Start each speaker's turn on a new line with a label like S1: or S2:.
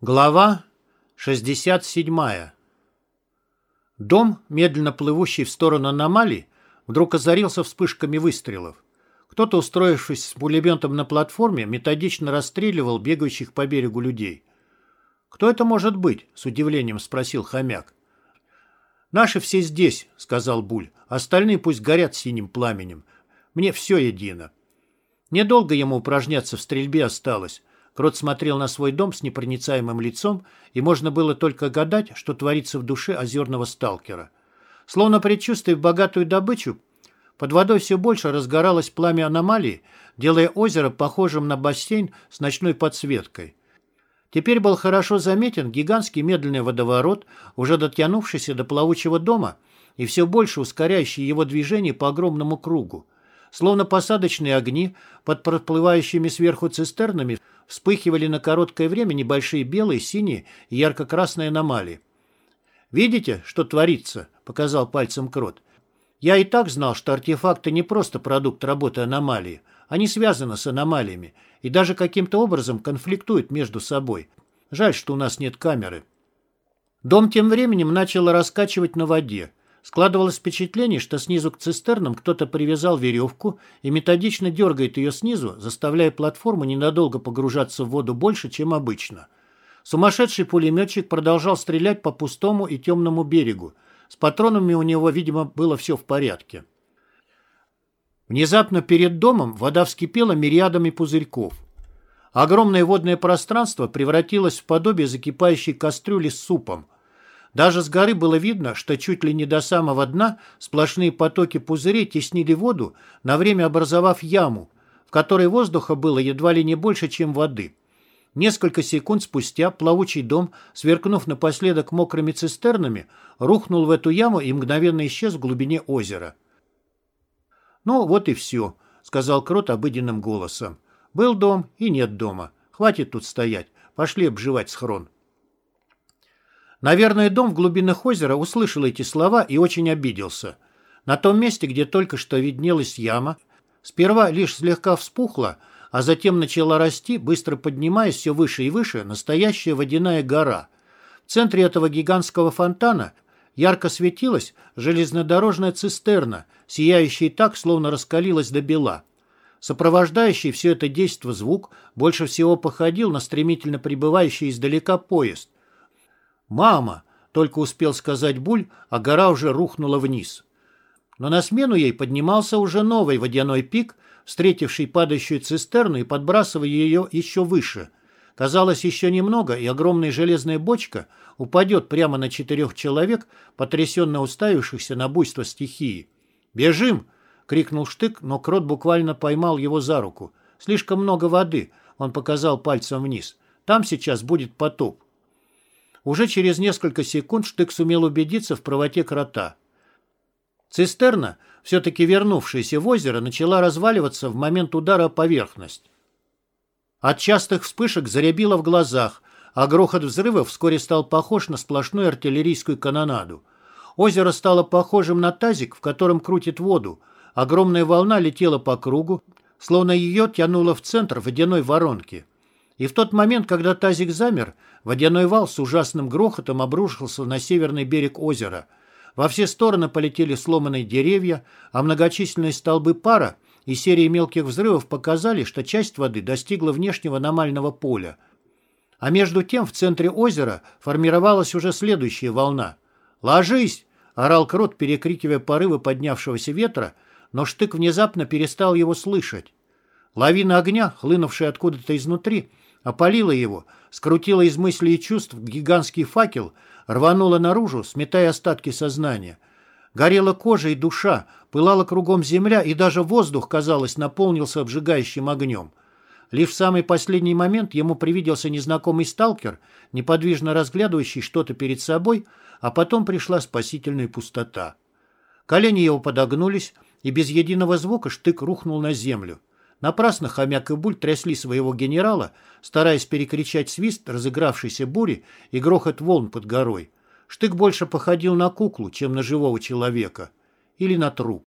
S1: Глава 67. Дом, медленно плывущий в сторону аномалий, вдруг озарился вспышками выстрелов. Кто-то, устроившись с пулеметом на платформе, методично расстреливал бегающих по берегу людей. «Кто это может быть?» — с удивлением спросил хомяк. «Наши все здесь», — сказал Буль. «Остальные пусть горят синим пламенем. Мне все едино». Недолго ему упражняться в стрельбе осталось. Крот смотрел на свой дом с непроницаемым лицом, и можно было только гадать, что творится в душе озерного сталкера. Словно предчувствуя богатую добычу, под водой все больше разгоралось пламя аномалии, делая озеро похожим на бассейн с ночной подсветкой. Теперь был хорошо заметен гигантский медленный водоворот, уже дотянувшийся до плавучего дома и все больше ускоряющий его движение по огромному кругу. Словно посадочные огни под проплывающими сверху цистернами вспыхивали на короткое время небольшие белые, синие и ярко-красные аномалии. «Видите, что творится?» — показал пальцем Крот. «Я и так знал, что артефакты не просто продукт работы аномалии. Они связаны с аномалиями и даже каким-то образом конфликтуют между собой. Жаль, что у нас нет камеры». Дом тем временем начал раскачивать на воде. Складывалось впечатление, что снизу к цистернам кто-то привязал веревку и методично дергает ее снизу, заставляя платформу ненадолго погружаться в воду больше, чем обычно. Сумасшедший пулеметчик продолжал стрелять по пустому и темному берегу. С патронами у него, видимо, было все в порядке. Внезапно перед домом вода вскипела мириадами пузырьков. Огромное водное пространство превратилось в подобие закипающей кастрюли с супом – даже с горы было видно, что чуть ли не до самого дна сплошные потоки пузырей теснили воду, на время образовав яму, в которой воздуха было едва ли не больше, чем воды. Несколько секунд спустя плавучий дом, сверкнув напоследок мокрыми цистернами, рухнул в эту яму и мгновенно исчез в глубине озера. «Ну, вот и все», — сказал Крот обыденным голосом. «Был дом и нет дома. Хватит тут стоять. Пошли обживать схрон». Наверное, дом в глубинах озера услышал эти слова и очень обиделся. На том месте, где только что виднелась яма, сперва лишь слегка вспухла, а затем начала расти, быстро поднимаясь все выше и выше, настоящая водяная гора. В центре этого гигантского фонтана ярко светилась железнодорожная цистерна, сияющая так, словно раскалилась до бела. Сопровождающий все это действо звук больше всего походил на стремительно прибывающий издалека поезд, «Мама!» — только успел сказать Буль, а гора уже рухнула вниз. Но на смену ей поднимался уже новый водяной пик, встретивший падающую цистерну и подбрасывая ее еще выше. Казалось, еще немного, и огромная железная бочка упадет прямо на четырех человек, потрясенно уставившихся на буйство стихии. «Бежим!» — крикнул Штык, но Крот буквально поймал его за руку. «Слишком много воды!» — он показал пальцем вниз. «Там сейчас будет потоп». Уже через несколько секунд Штык сумел убедиться в правоте крота. Цистерна, все-таки вернувшаяся в озеро, начала разваливаться в момент удара о поверхность. От частых вспышек зарябило в глазах, а грохот взрыва вскоре стал похож на сплошную артиллерийскую канонаду. Озеро стало похожим на тазик, в котором крутит воду. Огромная волна летела по кругу, словно ее тянуло в центр водяной воронки. И в тот момент, когда тазик замер, водяной вал с ужасным грохотом обрушился на северный берег озера. Во все стороны полетели сломанные деревья, а многочисленные столбы пара и серии мелких взрывов показали, что часть воды достигла внешнего аномального поля. А между тем в центре озера формировалась уже следующая волна. «Ложись!» — орал Крот, перекрикивая порывы поднявшегося ветра, но Штык внезапно перестал его слышать. Лавина огня, хлынувшая откуда-то изнутри, опалила его, скрутила из мыслей и чувств гигантский факел, рванула наружу, сметая остатки сознания. Горела кожа и душа, пылала кругом земля, и даже воздух, казалось, наполнился обжигающим огнем. Лишь в самый последний момент ему привиделся незнакомый сталкер, неподвижно разглядывающий что-то перед собой, а потом пришла спасительная пустота. Колени его подогнулись, и без единого звука штык рухнул на землю. Напрасно хомяк и буль трясли своего генерала, стараясь перекричать свист разыгравшейся бури и грохот волн под горой. Штык больше походил на куклу, чем на живого человека. Или на труп.